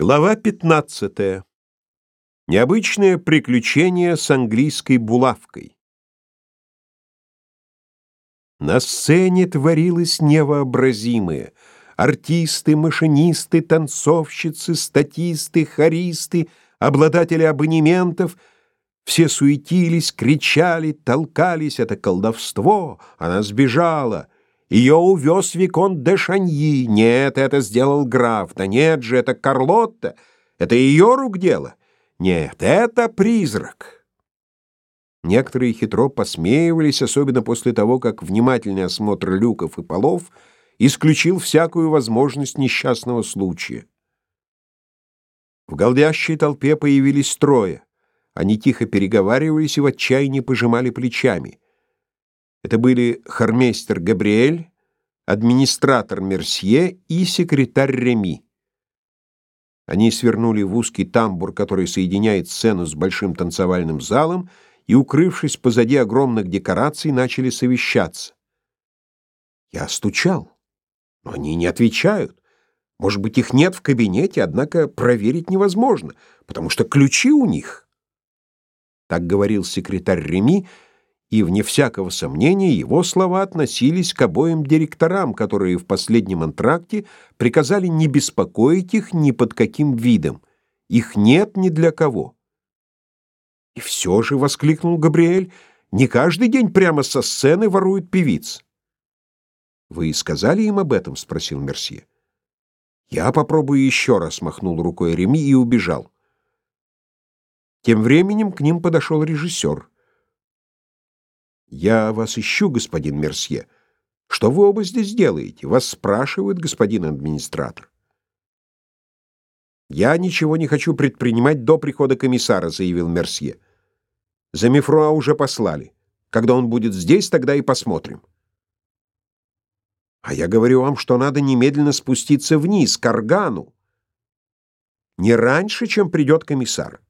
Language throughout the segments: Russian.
Глава 15. Необычное приключение с английской булавкой. На сцене творилось невообразимое. Артисты, машинисты, танцовщицы, статисты, хористы, обладатели абонементов — все суетились, кричали, толкались. Это колдовство, она сбежала — ее увез Викон де Шаньи. Нет, это сделал граф. Да нет же, это Карлотта. Это ее рук дело. Нет, это призрак. Некоторые хитро посмеивались, особенно после того, как внимательный осмотр люков и полов исключил всякую возможность несчастного случая. В голдящей толпе появились трое. Они тихо переговаривались и в отчаянии пожимали плечами. Это были хормейстер Габриэль, администратор Мерсье и секретарь Реми. Они свернули в узкий тамбур, который соединяет сцену с большим танцевальным залом, и, укрывшись позади огромных декораций, начали совещаться. Я стучал, но они не отвечают. Может быть, их нет в кабинете, однако проверить невозможно, потому что ключи у них. Так говорил секретарь Реми, и, вне всякого сомнения, его слова относились к обоим директорам, которые в последнем антракте приказали не беспокоить их ни под каким видом. Их нет ни для кого. «И все же», — воскликнул Габриэль, — «не каждый день прямо со сцены воруют певиц». «Вы сказали им об этом?» — спросил Мерсье. «Я попробую еще раз», — махнул рукой Реми и убежал. Тем временем к ним подошел режиссер. «Я вас ищу, господин Мерсье. Что вы оба здесь делаете? Вас спрашивают, господин администратор». «Я ничего не хочу предпринимать до прихода комиссара», — заявил Мерсье. «За Мифруа уже послали. Когда он будет здесь, тогда и посмотрим». «А я говорю вам, что надо немедленно спуститься вниз, к органу. Не раньше, чем придет комиссар.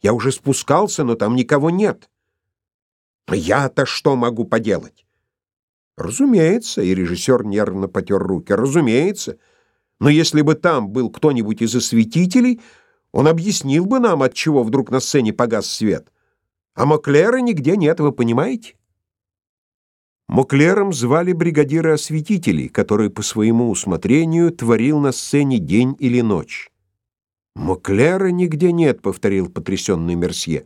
Я уже спускался, но там никого нет». Я-то что могу поделать? Разумеется, и режиссер нервно потер руки. Разумеется. Но если бы там был кто-нибудь из осветителей, он объяснил бы нам, от чего вдруг на сцене погас свет. А Моклера нигде нет, вы понимаете? Моклером звали бригадира осветителей, который по своему усмотрению творил на сцене день или ночь. «Моклера нигде нет», — повторил потрясенный Мерсье.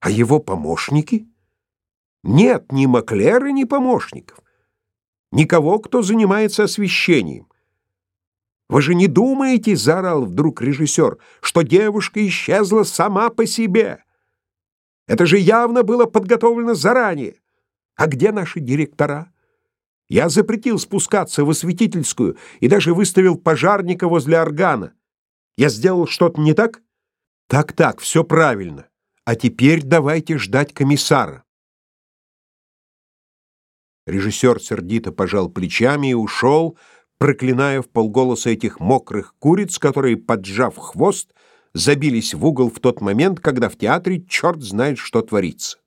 «А его помощники?» Нет ни Маклера, ни помощников. Никого, кто занимается освещением. Вы же не думаете, заорал вдруг режиссер, что девушка исчезла сама по себе? Это же явно было подготовлено заранее. А где наши директора? Я запретил спускаться в осветительскую и даже выставил пожарника возле органа. Я сделал что-то не так? Так-так, все правильно. А теперь давайте ждать комиссара. Режиссер сердито пожал плечами и ушел, проклиная в полголоса этих мокрых куриц, которые, поджав хвост, забились в угол в тот момент, когда в театре черт знает, что творится.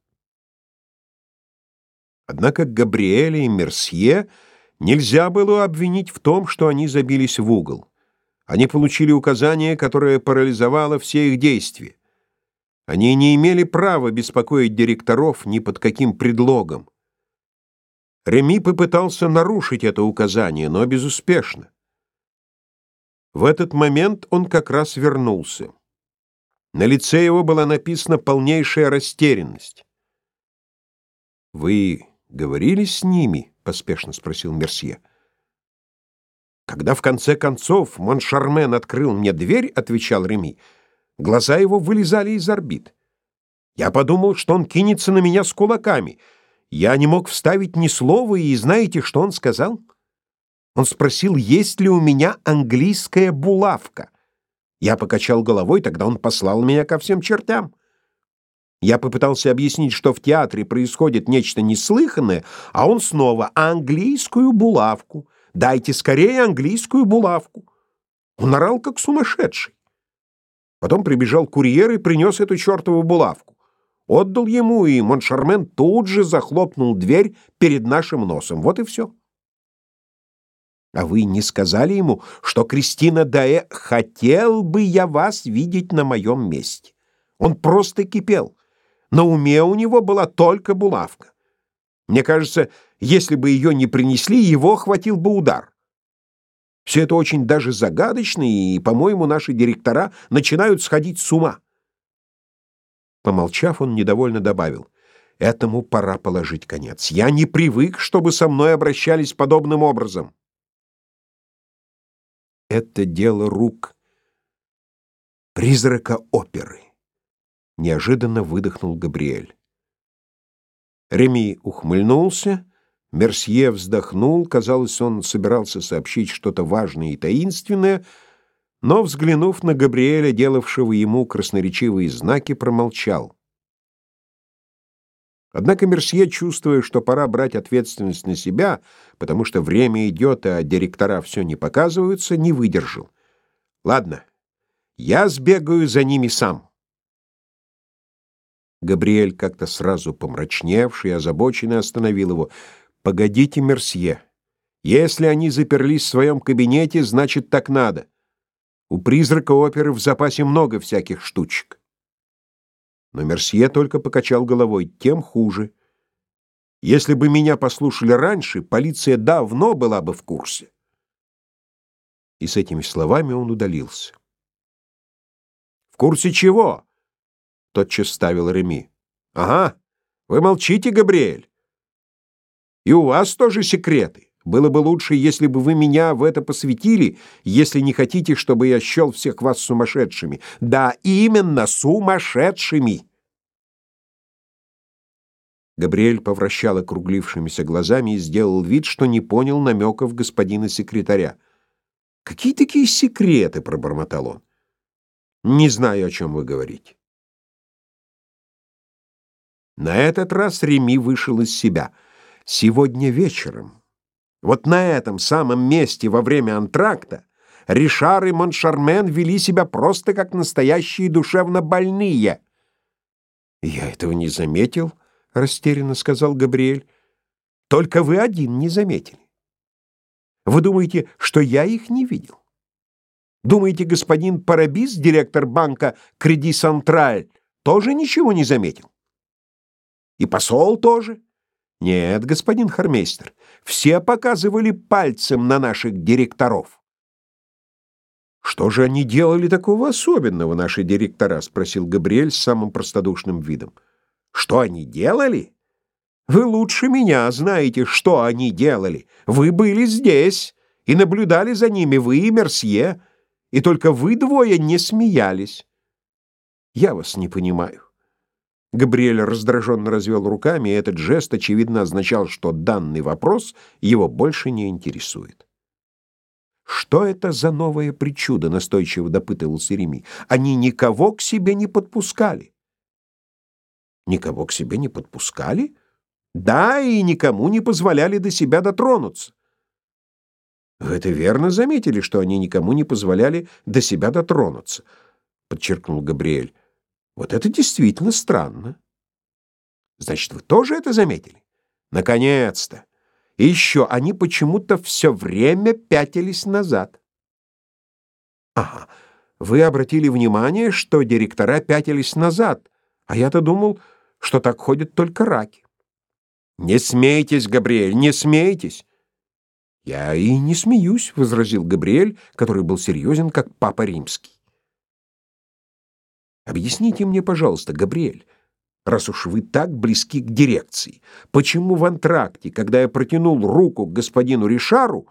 Однако Габриэля и Мерсье нельзя было обвинить в том, что они забились в угол. Они получили указание, которое парализовало все их действия. Они не имели права беспокоить директоров ни под каким предлогом. Реми попытался нарушить это указание, но безуспешно. В этот момент он как раз вернулся. На лице его была написана полнейшая растерянность. «Вы говорили с ними?» — поспешно спросил Мерсье. «Когда в конце концов Моншармен открыл мне дверь», — отвечал Реми, — глаза его вылезали из орбит. Я подумал, что он кинется на меня с кулаками — я не мог вставить ни слова, и знаете, что он сказал? Он спросил, есть ли у меня английская булавка. Я покачал головой, тогда он послал меня ко всем чертям. Я попытался объяснить, что в театре происходит нечто неслыханное, а он снова «английскую булавку». «Дайте скорее английскую булавку». Он орал, как сумасшедший. Потом прибежал курьер и принес эту чертову булавку. Отдал ему, и Моншармен тут же захлопнул дверь перед нашим носом. Вот и все. А вы не сказали ему, что Кристина Даэ хотел бы я вас видеть на моем месте? Он просто кипел. На уме у него была только булавка. Мне кажется, если бы ее не принесли, его хватил бы удар. Все это очень даже загадочно, и, по-моему, наши директора начинают сходить с ума. Помолчав, он недовольно добавил: "Этому пора положить конец. Я не привык, чтобы со мной обращались подобным образом" это дело рук призрака оперы. Неожиданно выдохнул Габриэль. Реми ухмыльнулся, Мерсье вздохнул, казалось, он собирался сообщить что-то важное и таинственное, но, взглянув на Габриэля, делавшего ему красноречивые знаки, промолчал. Однако Мерсье, чувствуя, что пора брать ответственность на себя, потому что время идет, а директора все не показываются, не выдержал. Ладно, я сбегаю за ними сам. Габриэль, как-то сразу помрачневший и озабоченный, остановил его. «Погодите, Мерсье. Если они заперлись в своем кабинете, значит, так надо. У призрака оперы в запасе много всяких штучек». Но Мерсье только покачал головой, тем хуже. Если бы меня послушали раньше, полиция давно была бы в курсе. И с этими словами он удалился. В курсе чего? тотчас ставил Реми. Ага. Вы молчите, Габриэль. И у вас тоже секреты. Было бы лучше, если бы вы меня в это посвятили, если не хотите, чтобы я счел всех вас сумасшедшими. Да, именно сумасшедшими. Габриэль повращал округлившимися глазами и сделал вид, что не понял намеков господина секретаря. «Какие такие секреты?» — пробормотал он. «Не знаю, о чем вы говорите». На этот раз Реми вышел из себя. Сегодня вечером вот на этом самом месте во время антракта Ришар и Моншармен вели себя просто как настоящие душевно больные. «Я этого не заметил», — растерянно сказал Габриэль. «Только вы один не заметили. Вы думаете, что я их не видел? Думаете, господин Парабис, директор банка Креди Сантраль, тоже ничего не заметил? И посол тоже?» Нет, господин Хармейстер, все показывали пальцем на наших директоров. Что же они делали такого особенного, наши директора, спросил Габриэль с самым простодушным видом. Что они делали? Вы лучше меня знаете, что они делали. Вы были здесь и наблюдали за ними, вы и Мерсье, и только вы двое не смеялись. Я вас не понимаю. Габриэль раздраженно развел руками, и этот жест очевидно означал, что данный вопрос его больше не интересует. Что это за новое причуда, настойчиво допытывался Реми. Они никого к себе не подпускали. Никого к себе не подпускали? Да, и никому не позволяли до себя дотронуться. Вы это верно заметили, что они никому не позволяли до себя дотронуться, подчеркнул Габриэль. Вот это действительно странно. Значит, вы тоже это заметили? Наконец-то. И еще они почему-то все время пятились назад. Ага. Вы обратили внимание, что директора пятились назад, а я-то думал, что так ходят только раки. Не смейтесь, Габриэль, не смейтесь. Я и не смеюсь, возразил Габриэль, который был серьезен, как папа римский. Объясните мне, пожалуйста, Габриэль, раз уж вы так близки к дирекции, почему в антракте, когда я протянул руку к господину Ришару,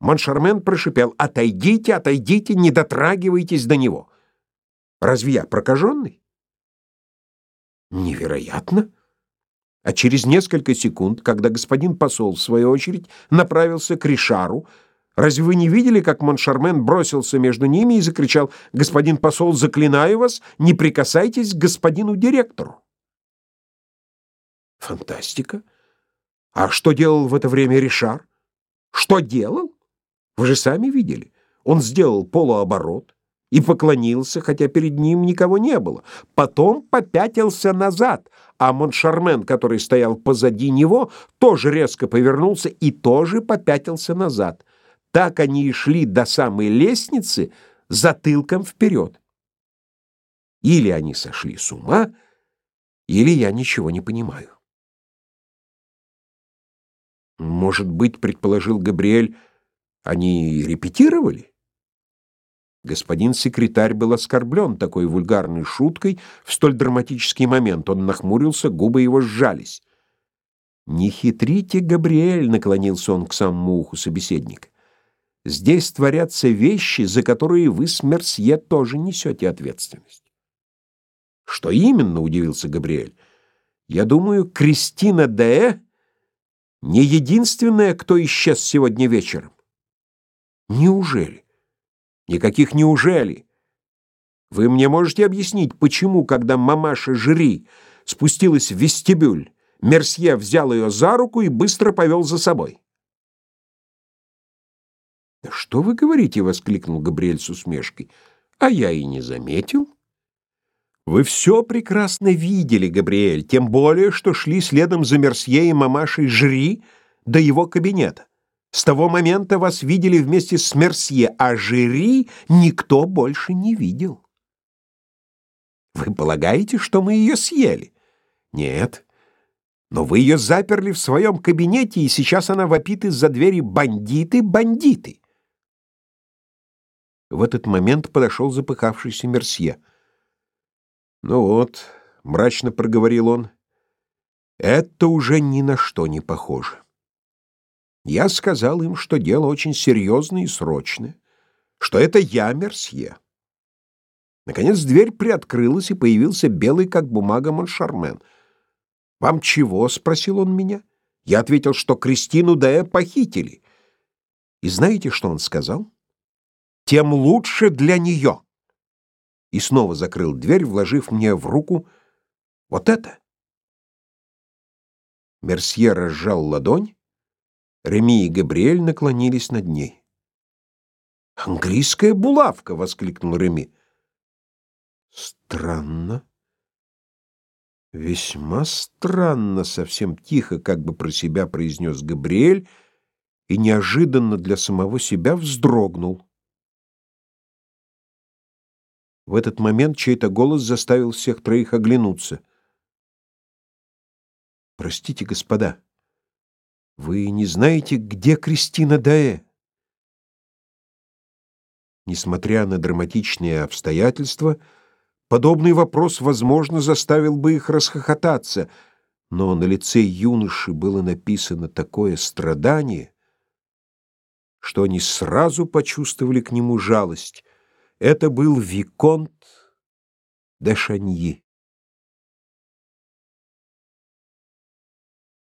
Маншармен прошипел «Отойдите, отойдите, не дотрагивайтесь до него». Разве я прокаженный? Невероятно. А через несколько секунд, когда господин посол, в свою очередь, направился к Ришару, Разве вы не видели, как Моншармен бросился между ними и закричал «Господин посол, заклинаю вас, не прикасайтесь к господину директору»? Фантастика. А что делал в это время Ришар? Что делал? Вы же сами видели. Он сделал полуоборот и поклонился, хотя перед ним никого не было. Потом попятился назад, а Моншармен, который стоял позади него, тоже резко повернулся и тоже попятился назад. Так они и шли до самой лестницы затылком вперед. Или они сошли с ума, или я ничего не понимаю. Может быть, предположил Габриэль, они репетировали? Господин секретарь был оскорблен такой вульгарной шуткой в столь драматический момент. Он нахмурился, губы его сжались. «Не хитрите, Габриэль», — наклонился он к самому уху собеседника. «Здесь творятся вещи, за которые вы с Мерсье тоже несете ответственность». «Что именно?» — удивился Габриэль. «Я думаю, Кристина Д. не единственная, кто исчез сегодня вечером». «Неужели?» Никаких неужели. Вы мне можете объяснить, почему, когда мамаша Жри спустилась в вестибюль, Мерсье взял ее за руку и быстро повел за собой? «Да что вы говорите?» — воскликнул Габриэль с усмешкой. «А я и не заметил». «Вы все прекрасно видели, Габриэль, тем более, что шли следом за Мерсье и мамашей Жри до его кабинета. С того момента вас видели вместе с Мерсье, а Жири никто больше не видел. Вы полагаете, что мы ее съели? Нет. Но вы ее заперли в своем кабинете, и сейчас она вопит из-за двери «Бандиты! Бандиты!» В этот момент подошел запыхавшийся Мерсье. «Ну вот», — мрачно проговорил он, — «это уже ни на что не похоже». Я сказал им, что дело очень серьезное и срочное, что это я, Мерсье. Наконец дверь приоткрылась, и появился белый, как бумага, Моншармен. «Вам чего?» — спросил он меня. Я ответил, что Кристину Дэ похитили. И знаете, что он сказал? «Тем лучше для нее!» И снова закрыл дверь, вложив мне в руку вот это. Мерсье разжал ладонь, Реми и Габриэль наклонились над ней. «Английская булавка!» — воскликнул Реми. «Странно. Весьма странно», — совсем тихо, как бы про себя произнес Габриэль и неожиданно для самого себя вздрогнул. В этот момент чей-то голос заставил всех троих оглянуться. «Простите, господа». Вы не знаете, где Кристина Даэ? Несмотря на драматичные обстоятельства, подобный вопрос, возможно, заставил бы их расхохотаться, но на лице юноши было написано такое страдание, что они сразу почувствовали к нему жалость. Это был Виконт де Шаньи.